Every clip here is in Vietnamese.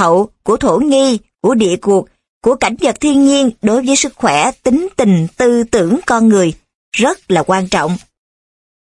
hậu, của thổ nghi, của địa cuộc, của cảnh vật thiên nhiên đối với sức khỏe, tính tình, tư tưởng con người rất là quan trọng.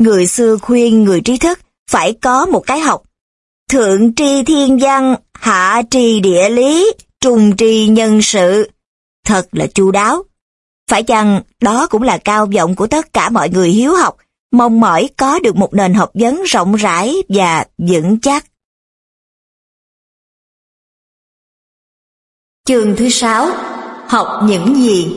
Người xưa khuyên người trí thức phải có một cái học. Thượng tri thiên văn, hạ tri địa lý, trung tri nhân sự. Thật là chu đáo. Phải chăng đó cũng là cao vọng của tất cả mọi người hiếu học, mong mỏi có được một nền học vấn rộng rãi và vững chắc. Chương thứ sáu Học những gì?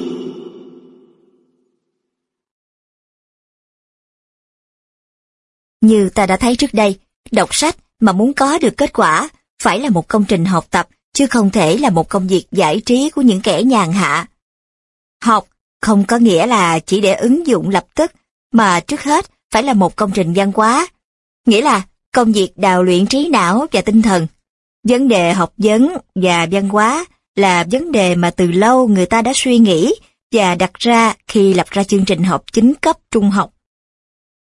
Như ta đã thấy trước đây, đọc sách mà muốn có được kết quả phải là một công trình học tập, chứ không thể là một công việc giải trí của những kẻ nhàn hạ. Học không có nghĩa là chỉ để ứng dụng lập tức, mà trước hết phải là một công trình văn hóa. Nghĩa là công việc đào luyện trí não và tinh thần. Vấn đề học vấn và văn hóa là vấn đề mà từ lâu người ta đã suy nghĩ và đặt ra khi lập ra chương trình học chính cấp trung học.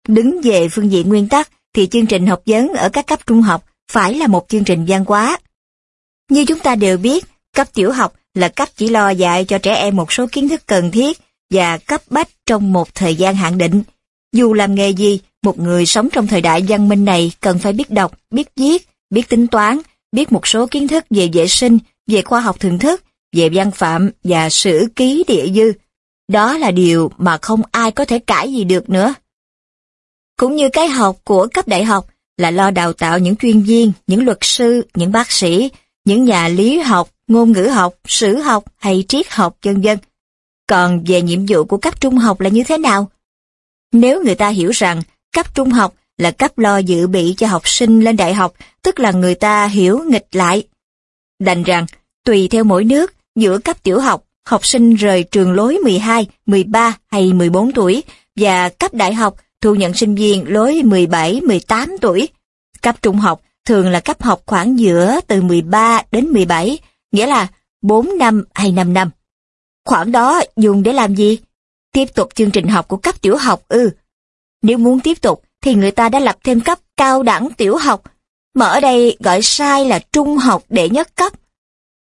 Đứng về phương diện nguyên tắc thì chương trình học vấn ở các cấp trung học phải là một chương trình văn hóa. Như chúng ta đều biết, cấp tiểu học là cấp chỉ lo dạy cho trẻ em một số kiến thức cần thiết và cấp bách trong một thời gian hạn định. Dù làm nghề gì, một người sống trong thời đại văn minh này cần phải biết đọc, biết viết, biết tính toán, biết một số kiến thức về vệ sinh, về khoa học thưởng thức, về văn phạm và sử ký địa dư. Đó là điều mà không ai có thể cãi gì được nữa. Cũng như cái học của cấp đại học là lo đào tạo những chuyên viên, những luật sư, những bác sĩ, những nhà lý học, ngôn ngữ học, sử học hay triết học vân vân. Còn về nhiệm vụ của cấp trung học là như thế nào? Nếu người ta hiểu rằng cấp trung học là cấp lo dự bị cho học sinh lên đại học, tức là người ta hiểu nghịch lại. Đành rằng, tùy theo mỗi nước, giữa cấp tiểu học, học sinh rời trường lối 12, 13 hay 14 tuổi, và cấp đại học thu nhận sinh viên lối 17, 18 tuổi. Cấp trung học thường là cấp học khoảng giữa từ 13 đến 17, nghĩa là 4 năm hay 5 năm. Khoảng đó dùng để làm gì? Tiếp tục chương trình học của cấp tiểu học ư. Nếu muốn tiếp tục thì người ta đã lập thêm cấp cao đẳng tiểu học, mà ở đây gọi sai là trung học đệ nhất cấp.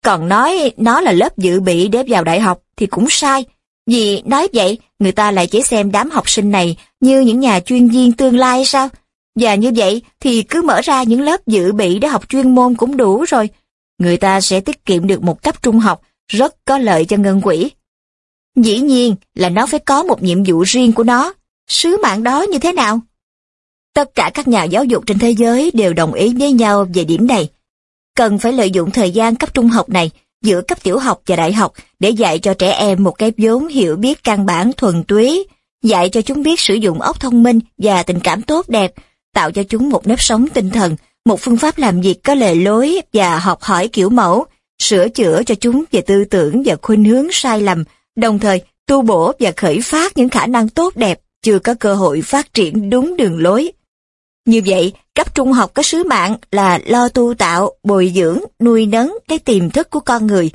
Còn nói nó là lớp dự bị để vào đại học thì cũng sai, vì nói vậy người ta lại chỉ xem đám học sinh này như những nhà chuyên viên tương lai sao? Và như vậy thì cứ mở ra những lớp dự bị để học chuyên môn cũng đủ rồi. Người ta sẽ tiết kiệm được một cấp trung học, rất có lợi cho ngân quỹ. Dĩ nhiên là nó phải có một nhiệm vụ riêng của nó. Sứ mạng đó như thế nào? Tất cả các nhà giáo dục trên thế giới đều đồng ý với nhau về điểm này. Cần phải lợi dụng thời gian cấp trung học này giữa cấp tiểu học và đại học để dạy cho trẻ em một cái vốn hiểu biết căn bản thuần túy, dạy cho chúng biết sử dụng óc thông minh và tình cảm tốt đẹp, tạo cho chúng một nếp sống tinh thần, một phương pháp làm việc có lề lối và học hỏi kiểu mẫu, sửa chữa cho chúng về tư tưởng và khuynh hướng sai lầm, đồng thời tu bổ và khởi phát những khả năng tốt đẹp chưa có cơ hội phát triển đúng đường lối. Như vậy, cấp trung học có sứ mạng là lo tu tạo, bồi dưỡng, nuôi nấng cái tiềm thức của con người.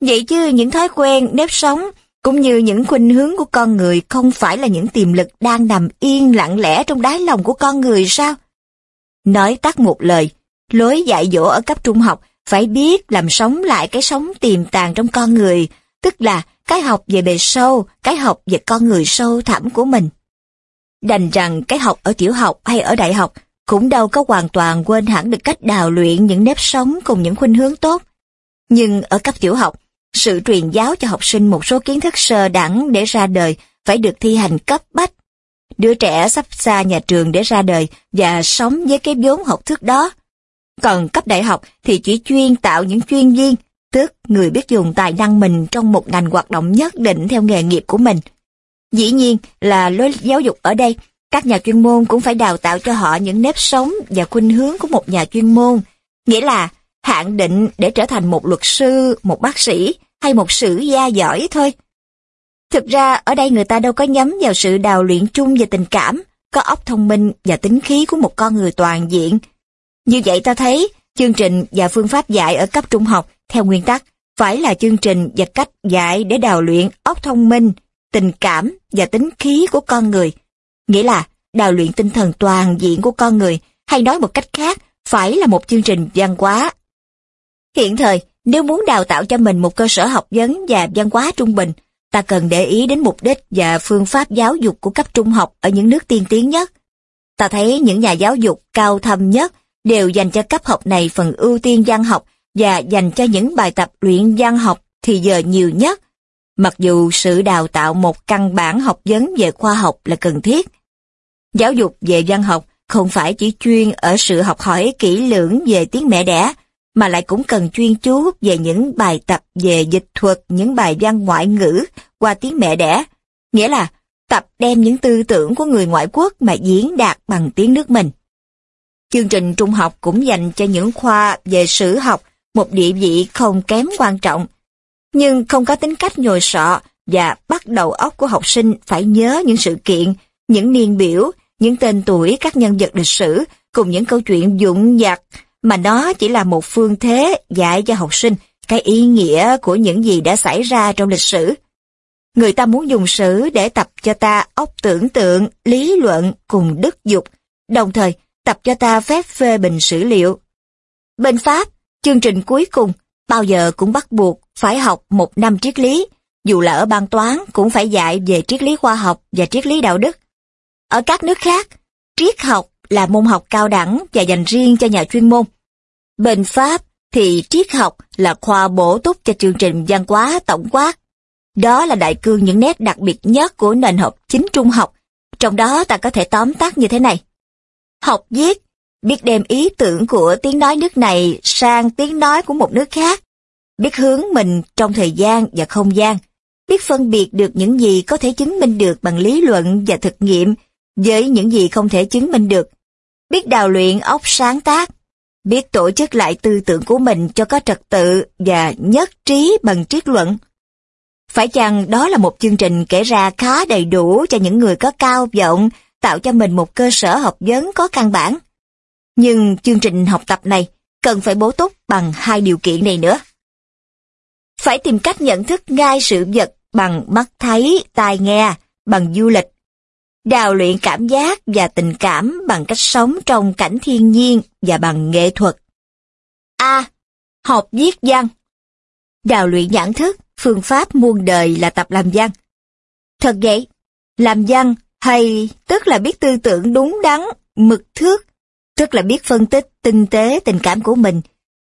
Vậy chứ những thói quen, nếp sống, cũng như những khuynh hướng của con người không phải là những tiềm lực đang nằm yên lặng lẽ trong đáy lòng của con người sao? Nói tắt một lời, lối dạy dỗ ở cấp trung học phải biết làm sống lại cái sống tiềm tàng trong con người, tức là cái học về bề sâu, cái học về con người sâu thẳm của mình. Đành rằng cái học ở tiểu học hay ở đại học cũng đâu có hoàn toàn quên hẳn được cách đào luyện những nếp sống cùng những khuynh hướng tốt. Nhưng ở cấp tiểu học, sự truyền giáo cho học sinh một số kiến thức sơ đẳng để ra đời phải được thi hành cấp bách. Đứa trẻ sắp xa nhà trường để ra đời và sống với cái vốn học thức đó. Còn cấp đại học thì chỉ chuyên tạo những chuyên viên, tức người biết dùng tài năng mình trong một ngành hoạt động nhất định theo nghề nghiệp của mình. Dĩ nhiên là lối giáo dục ở đây, các nhà chuyên môn cũng phải đào tạo cho họ những nếp sống và khuynh hướng của một nhà chuyên môn. Nghĩa là hạn định để trở thành một luật sư, một bác sĩ hay một sử gia giỏi thôi. Thực ra ở đây người ta đâu có nhắm vào sự đào luyện chung về tình cảm, có óc thông minh và tính khí của một con người toàn diện. Như vậy ta thấy, chương trình và phương pháp dạy ở cấp trung học theo nguyên tắc phải là chương trình và cách dạy để đào luyện óc thông minh, tình cảm và tính khí của con người. Nghĩa là đào luyện tinh thần toàn diện của con người, hay nói một cách khác, phải là một chương trình văn hóa Hiện thời, nếu muốn đào tạo cho mình một cơ sở học vấn và văn hóa trung bình, ta cần để ý đến mục đích và phương pháp giáo dục của cấp trung học ở những nước tiên tiến nhất. Ta thấy những nhà giáo dục cao thâm nhất đều dành cho cấp học này phần ưu tiên văn học và dành cho những bài tập luyện văn học thì giờ nhiều nhất. Mặc dù sự đào tạo một căn bản học vấn về khoa học là cần thiết. Giáo dục về văn học không phải chỉ chuyên ở sự học hỏi kỹ lưỡng về tiếng mẹ đẻ, mà lại cũng cần chuyên chú về những bài tập về dịch thuật, những bài văn ngoại ngữ qua tiếng mẹ đẻ. Nghĩa là tập đem những tư tưởng của người ngoại quốc mà diễn đạt bằng tiếng nước mình. Chương trình trung học cũng dành cho những khoa về sử học một địa vị không kém quan trọng, nhưng không có tính cách nhồi sọ và bắt đầu óc của học sinh phải nhớ những sự kiện, những niên biểu, những tên tuổi các nhân vật lịch sử cùng những câu chuyện dụng dặt mà nó chỉ là một phương thế dạy cho học sinh cái ý nghĩa của những gì đã xảy ra trong lịch sử. Người ta muốn dùng sử để tập cho ta óc tưởng tượng, lý luận cùng đức dục, đồng thời tập cho ta phép phê bình sử liệu. Bên Pháp, chương trình cuối cùng bao giờ cũng bắt buộc phải học một năm triết lý, dù là ở ban toán cũng phải dạy về triết lý khoa học và triết lý đạo đức. Ở các nước khác, triết học là môn học cao đẳng và dành riêng cho nhà chuyên môn. Bên Pháp thì triết học là khoa bổ túc cho chương trình văn hóa tổng quát. Đó là đại cương những nét đặc biệt nhất của nền học chính trung học, trong đó ta có thể tóm tắt như thế này. Học viết, biết đem ý tưởng của tiếng nói nước này sang tiếng nói của một nước khác, biết hướng mình trong thời gian và không gian, biết phân biệt được những gì có thể chứng minh được bằng lý luận và thực nghiệm với những gì không thể chứng minh được, biết đào luyện óc sáng tác, biết tổ chức lại tư tưởng của mình cho có trật tự và nhất trí bằng triết luận. Phải chăng đó là một chương trình kể ra khá đầy đủ cho những người có cao vọng, tạo cho mình một cơ sở học vấn có căn bản? Nhưng chương trình học tập này cần phải bố túc bằng hai điều kiện này nữa. Phải tìm cách nhận thức ngay sự vật bằng mắt thấy, tai nghe, bằng du lịch, đào luyện cảm giác và tình cảm bằng cách sống trong cảnh thiên nhiên và bằng nghệ thuật. A. Học viết văn Đào luyện nhãn thức, phương pháp muôn đời là tập làm văn. Thật vậy, làm văn hay tức là biết tư tưởng đúng đắn, mực thước, tức là biết phân tích tinh tế tình cảm của mình,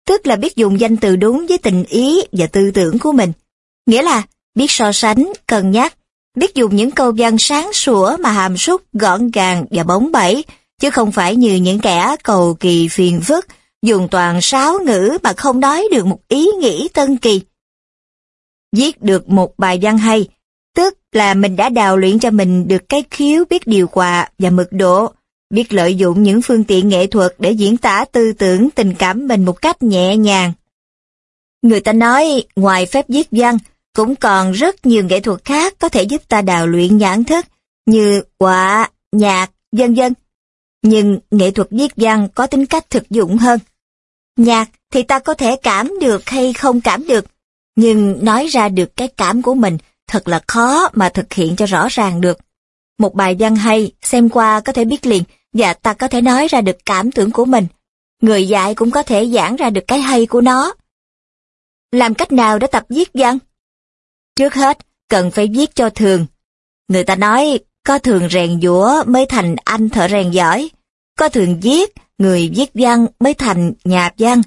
tức là biết dùng danh từ đúng với tình ý và tư tưởng của mình. Nghĩa là biết so sánh, cân nhắc, biết dùng những câu văn sáng sủa mà hàm súc, gọn gàng và bóng bẩy, chứ không phải như những kẻ cầu kỳ phiền phức, dùng toàn sáo ngữ mà không nói được một ý nghĩ tân kỳ. Viết được một bài văn hay, tức là mình đã đào luyện cho mình được cái khiếu biết điều hòa và mực độ, biết lợi dụng những phương tiện nghệ thuật để diễn tả tư tưởng tình cảm mình một cách nhẹ nhàng. Người ta nói, ngoài phép viết văn, cũng còn rất nhiều nghệ thuật khác có thể giúp ta đào luyện nhãn thức, như họa, nhạc, vân vân. Nhưng nghệ thuật viết văn có tính cách thực dụng hơn. Nhạc thì ta có thể cảm được hay không cảm được, nhưng nói ra được cái cảm của mình thật là khó mà thực hiện cho rõ ràng được. Một bài văn hay, xem qua có thể biết liền, và ta có thể nói ra được cảm tưởng của mình. Người dạy cũng có thể giảng ra được cái hay của nó. Làm cách nào để tập viết văn? Trước hết, cần phải viết cho thường. Người ta nói, có thường rèn giũa mới thành anh thợ rèn giỏi. Có thường viết, người viết văn mới thành nhà văn.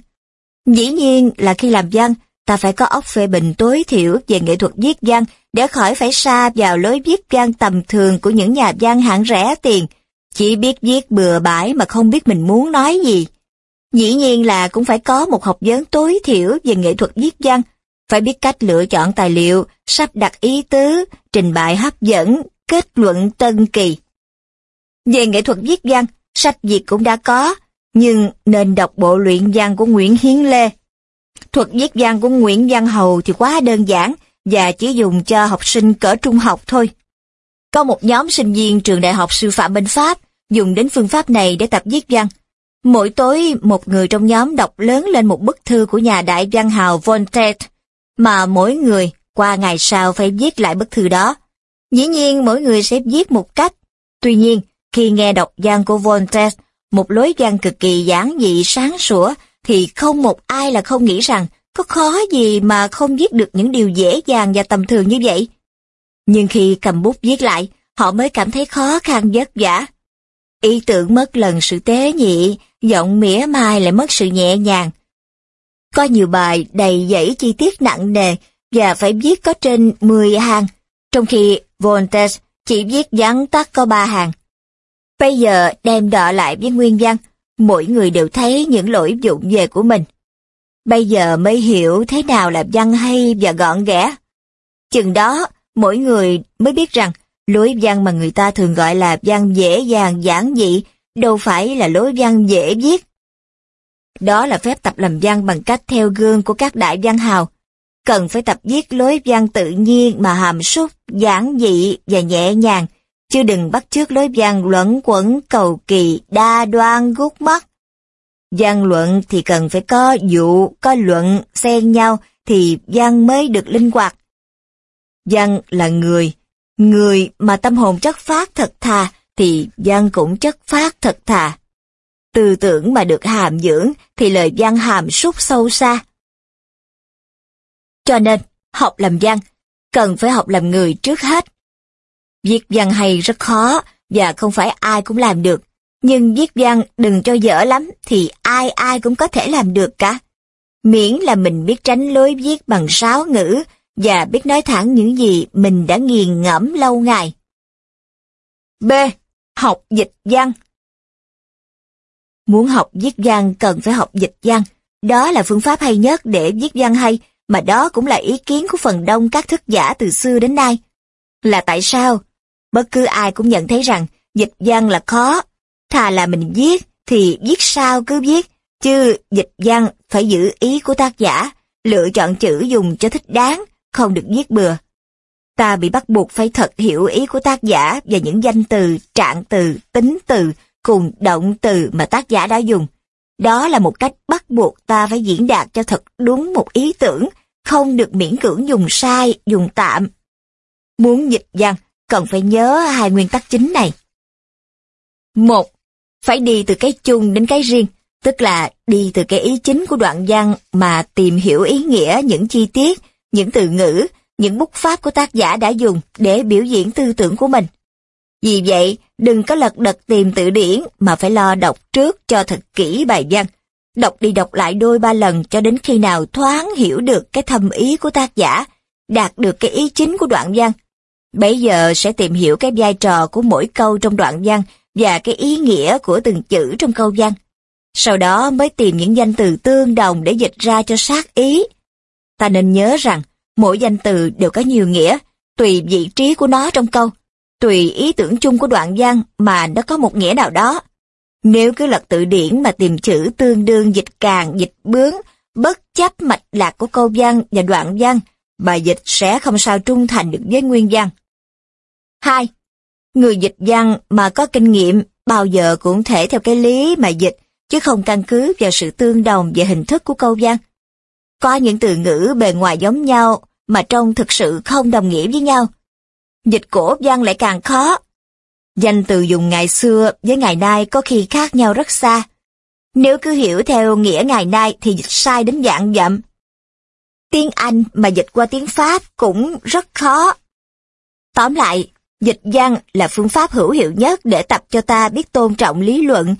Dĩ nhiên là khi làm văn, ta phải có óc phê bình tối thiểu về nghệ thuật viết văn để khỏi phải xa vào lối viết văn tầm thường của những nhà văn hạng rẻ tiền, chỉ biết viết bừa bãi mà không biết mình muốn nói gì. Dĩ nhiên là cũng phải có một học vấn tối thiểu về nghệ thuật viết văn, phải biết cách lựa chọn tài liệu, sắp đặt ý tứ, trình bày hấp dẫn, kết luận tân kỳ. Về nghệ thuật viết văn, sách Việt cũng đã có, nhưng nên đọc bộ luyện văn của Nguyễn Hiến Lê. Thuật viết văn của Nguyễn Văn Hầu thì quá đơn giản và chỉ dùng cho học sinh cỡ trung học thôi. Có một nhóm sinh viên trường đại học sư phạm bên Pháp dùng đến phương pháp này để tập viết văn. Mỗi tối, một người trong nhóm đọc lớn lên một bức thư của nhà đại văn hào Voltaire, mà mỗi người qua ngày sau phải viết lại bức thư đó. Dĩ nhiên mỗi người sẽ viết một cách. Tuy nhiên, khi nghe đọc văn của Voltaire, một lối văn cực kỳ giản dị sáng sủa, thì không một ai là không nghĩ rằng có khó gì mà không viết được những điều dễ dàng và tầm thường như vậy. Nhưng khi cầm bút viết lại, họ mới cảm thấy khó khăn vất vả. Ý tưởng mất lần sự tế nhị, giọng mỉa mai lại mất sự nhẹ nhàng. Có nhiều bài đầy dãy chi tiết nặng nề và phải viết có trên 10 hàng, trong khi Voltaire chỉ viết vắn tắt có 3 hàng. Bây giờ đem đọ lại với nguyên văn, mỗi người đều thấy những lỗi dụng về của mình. Bây giờ mới hiểu thế nào là văn hay và gọn ghẽ. Chừng đó, mỗi người mới biết rằng lối văn mà người ta thường gọi là văn dễ dàng giản dị, đâu phải là lối văn dễ viết. Đó là phép tập làm văn bằng cách theo gương của các đại văn hào. Cần phải tập viết lối văn tự nhiên mà hàm súc, giản dị và nhẹ nhàng, chứ đừng bắt chước lối văn luẩn quẩn cầu kỳ, đa đoan gút mắt. Văn luận thì cần phải có dụ, có luận, xen nhau thì văn mới được linh hoạt. Văn là người, người mà tâm hồn chất phát thật thà thì văn cũng chất phát thật thà. Tư tưởng mà được hàm dưỡng thì lời văn hàm súc sâu xa. Cho nên, học làm văn, cần phải học làm người trước hết. Viết văn hay rất khó và không phải ai cũng làm được. Nhưng viết văn đừng cho dở lắm thì ai ai cũng có thể làm được cả. Miễn là mình biết tránh lối viết bằng sáo ngữ và biết nói thẳng những gì mình đã nghiền ngẫm lâu ngày. B. Học dịch văn Muốn học viết văn cần phải học dịch văn. Đó là phương pháp hay nhất để viết văn hay, mà đó cũng là ý kiến của phần đông các thức giả từ xưa đến nay. Là tại sao? Bất cứ ai cũng nhận thấy rằng dịch văn là khó. Thà là mình viết, thì viết sao cứ viết, chứ dịch văn phải giữ ý của tác giả, lựa chọn chữ dùng cho thích đáng, không được viết bừa. Ta bị bắt buộc phải thật hiểu ý của tác giả và những danh từ, trạng từ, tính từ, cùng động từ mà tác giả đã dùng. Đó là một cách bắt buộc ta phải diễn đạt cho thật đúng một ý tưởng, không được miễn cưỡng dùng sai, dùng tạm. Muốn dịch văn, cần phải nhớ hai nguyên tắc chính này. Một, phải đi từ cái chung đến cái riêng, tức là đi từ cái ý chính của đoạn văn mà tìm hiểu ý nghĩa những chi tiết, những từ ngữ, những bút pháp của tác giả đã dùng để biểu diễn tư tưởng của mình. Vì vậy, đừng có lật đật tìm tự điển mà phải lo đọc trước cho thật kỹ bài văn. Đọc đi đọc lại đôi ba lần cho đến khi nào thoáng hiểu được cái thâm ý của tác giả, đạt được cái ý chính của đoạn văn. Bây giờ sẽ tìm hiểu cái vai trò của mỗi câu trong đoạn văn và cái ý nghĩa của từng chữ trong câu văn. Sau đó mới tìm những danh từ tương đồng để dịch ra cho sát ý. Ta nên nhớ rằng, mỗi danh từ đều có nhiều nghĩa, tùy vị trí của nó trong câu tùy ý tưởng chung của đoạn văn mà nó có một nghĩa nào đó. Nếu cứ lật tự điển mà tìm chữ tương đương dịch càng, dịch bướng, bất chấp mạch lạc của câu văn và đoạn văn, bài dịch sẽ không sao trung thành được với nguyên văn. 2. Người dịch văn mà có kinh nghiệm bao giờ cũng thể theo cái lý mà dịch, chứ không căn cứ vào sự tương đồng về hình thức của câu văn. Có những từ ngữ bề ngoài giống nhau mà trong thực sự không đồng nghĩa với nhau dịch cổ văn lại càng khó. Danh từ dùng ngày xưa với ngày nay có khi khác nhau rất xa. Nếu cứ hiểu theo nghĩa ngày nay thì dịch sai đến dạng dặm. Tiếng Anh mà dịch qua tiếng Pháp cũng rất khó. Tóm lại, dịch văn là phương pháp hữu hiệu nhất để tập cho ta biết tôn trọng lý luận